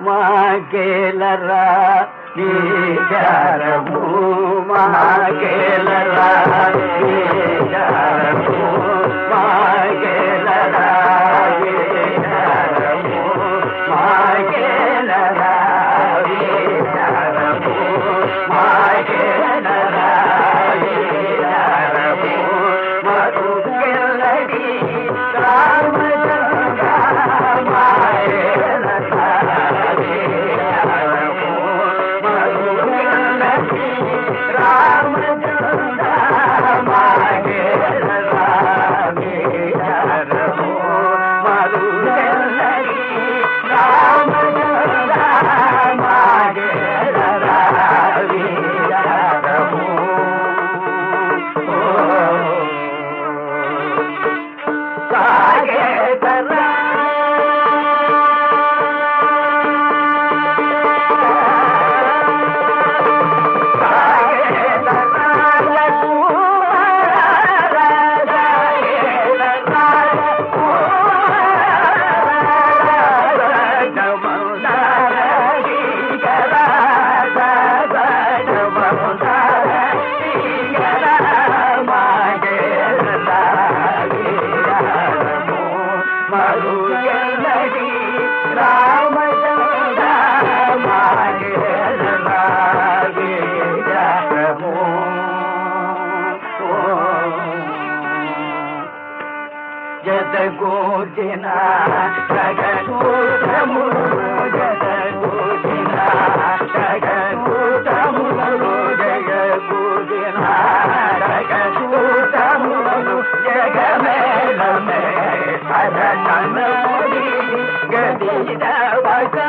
మాకేలరా నీ జారము మాకేలరా నీ జగోజిన జగూతములు జగూజిన జగూతములు జగూజిన జగూతములు జగమేళమే అరణమోడి గదిదవకా